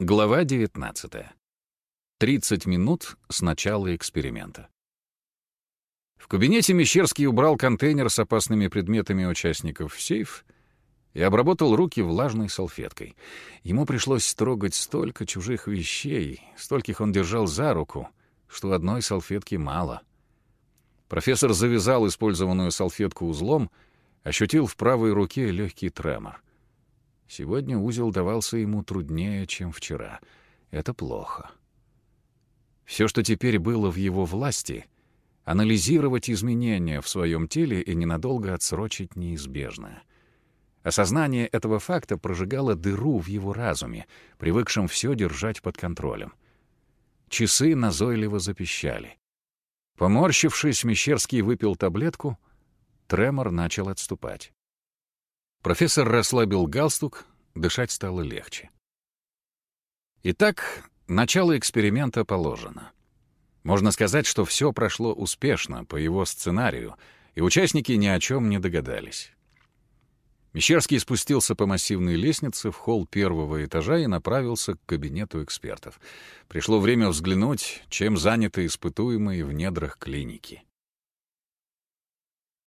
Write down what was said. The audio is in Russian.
Глава 19. 30 минут с начала эксперимента. В кабинете Мещерский убрал контейнер с опасными предметами участников в сейф и обработал руки влажной салфеткой. Ему пришлось строгать столько чужих вещей, стольких он держал за руку, что одной салфетки мало. Профессор завязал использованную салфетку узлом, ощутил в правой руке легкий тремор. Сегодня узел давался ему труднее, чем вчера. Это плохо. Все, что теперь было в его власти — анализировать изменения в своем теле и ненадолго отсрочить неизбежное. Осознание этого факта прожигало дыру в его разуме, привыкшем все держать под контролем. Часы назойливо запищали. Поморщившись, Мещерский выпил таблетку, тремор начал отступать. Профессор расслабил галстук, дышать стало легче. Итак, начало эксперимента положено. Можно сказать, что все прошло успешно по его сценарию, и участники ни о чем не догадались. Мещерский спустился по массивной лестнице в холл первого этажа и направился к кабинету экспертов. Пришло время взглянуть, чем заняты испытуемые в недрах клиники.